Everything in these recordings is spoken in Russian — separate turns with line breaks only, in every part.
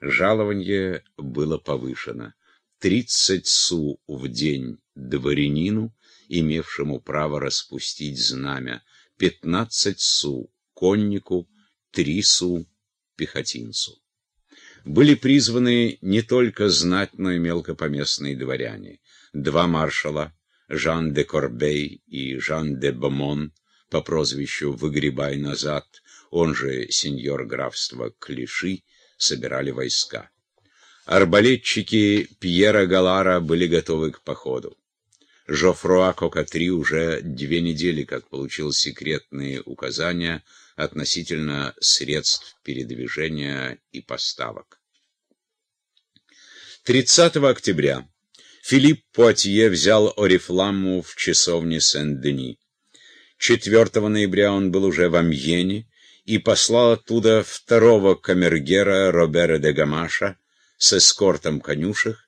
Жалование было повышено. 30 су в день дворянину, имевшему право распустить знамя, 15 су коннику, 3 су пехотинцу. Были призваны не только и мелкопоместные дворяне. Два маршала, Жан де Корбей и Жан де Бомон, по прозвищу «Выгребай назад», он же сеньор графства Клиши, собирали войска. Арбалетчики Пьера Галара были готовы к походу. Жофруа Кокатри уже две недели как получил секретные указания относительно средств передвижения и поставок. 30 октября Филипп Пуатье взял Орифламму в часовне Сен-Дени. 4 ноября он был уже в Амьене и послал оттуда второго камергера Робера де Гамаша с эскортом конюшек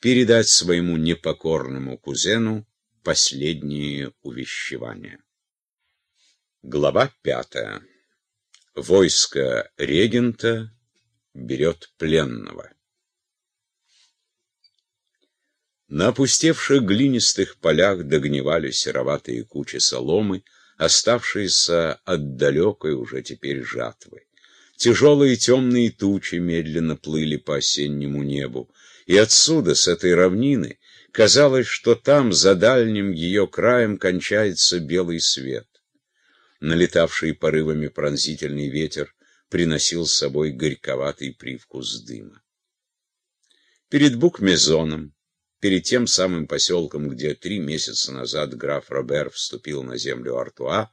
передать своему непокорному кузену последние увещевания. Глава пятая. Войско регента берет пленного. На опустевших глинистых полях догнивали сероватые кучи соломы, оставшиеся от далекой уже теперь жатвы. Тяжелые темные тучи медленно плыли по осеннему небу, и отсюда, с этой равнины, казалось, что там, за дальним ее краем, кончается белый свет. Налетавший порывами пронзительный ветер приносил с собой горьковатый привкус дыма. Перед Букмезоном, перед тем самым поселком, где три месяца назад граф Робер вступил на землю Артуа,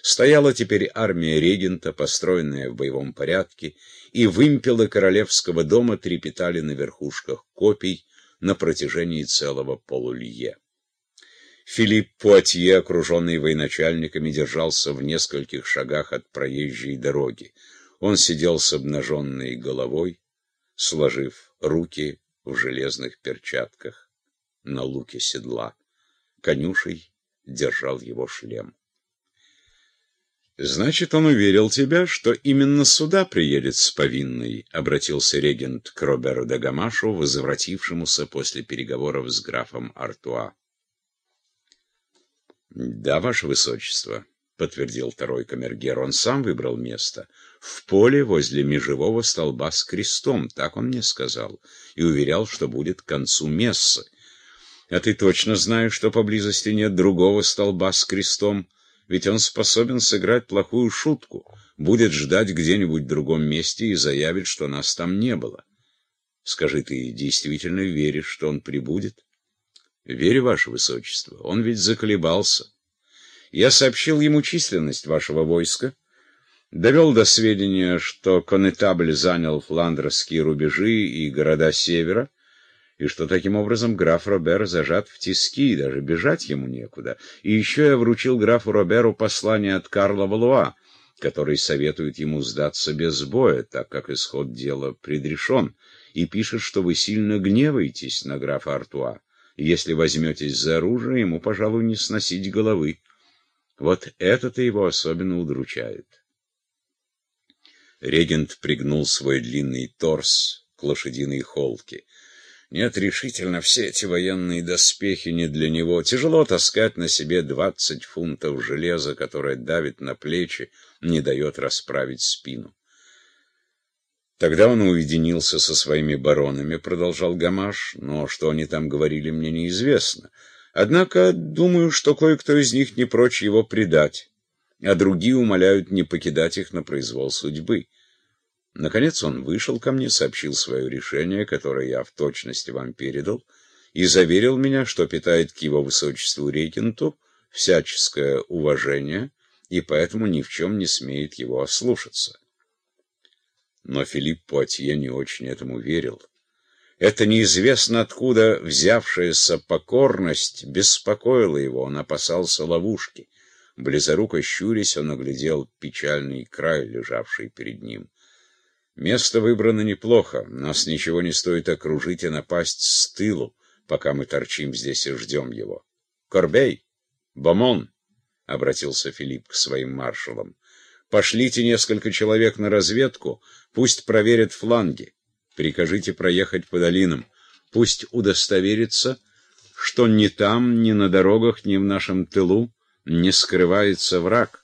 стояла теперь армия регента, построенная в боевом порядке, и вымпелы королевского дома трепетали на верхушках копий на протяжении целого полулье. Филипп Пуатье, окруженный военачальниками, держался в нескольких шагах от проезжей дороги. Он сидел с обнаженной головой, сложив руки в железных перчатках на луке седла. Конюшей держал его шлем. «Значит, он уверил тебя, что именно сюда приедет с повинной», — обратился регент к Роберу де Гамашу, возвратившемуся после переговоров с графом Артуа. «Да, ваше высочество», — подтвердил второй камергер, — «он сам выбрал место. В поле возле межевого столба с крестом, так он мне сказал, и уверял, что будет к концу мессы. А ты точно знаешь, что поблизости нет другого столба с крестом, ведь он способен сыграть плохую шутку, будет ждать где-нибудь в другом месте и заявит, что нас там не было. Скажи, ты действительно веришь, что он прибудет? Верю, ваше высочество, он ведь заколебался. Я сообщил ему численность вашего войска, довел до сведения, что конетабль занял фландерские рубежи и города севера, и что таким образом граф Робер зажат в тиски, и даже бежать ему некуда. И еще я вручил графу Роберу послание от Карла Валуа, который советует ему сдаться без боя, так как исход дела предрешен, и пишет, что вы сильно гневаетесь на графа Артуа. Если возьметесь за оружие, ему, пожалуй, не сносить головы. Вот это-то его особенно удручает. Регент пригнул свой длинный торс к лошадиной холке. Нет, решительно, все эти военные доспехи не для него. Тяжело таскать на себе двадцать фунтов железа, которое давит на плечи, не дает расправить спину. Тогда он уединился со своими баронами, продолжал Гамаш, но что они там говорили, мне неизвестно. Однако, думаю, что кое-кто из них не прочь его предать, а другие умоляют не покидать их на произвол судьбы. Наконец он вышел ко мне, сообщил свое решение, которое я в точности вам передал, и заверил меня, что питает к его высочеству регенту всяческое уважение и поэтому ни в чем не смеет его ослушаться. Но Филипп Пуатье не очень этому верил. Эта неизвестно откуда взявшаяся покорность беспокоила его, он опасался ловушки. Близоруко щурясь, он оглядел печальный край, лежавший перед ним. Место выбрано неплохо. Нас ничего не стоит окружить и напасть с тылу, пока мы торчим здесь и ждем его. Корбей! Бомон! — обратился Филипп к своим маршалам. Пошлите несколько человек на разведку, пусть проверят фланги. Прикажите проехать по долинам. Пусть удостоверится, что ни там, ни на дорогах, ни в нашем тылу не скрывается враг.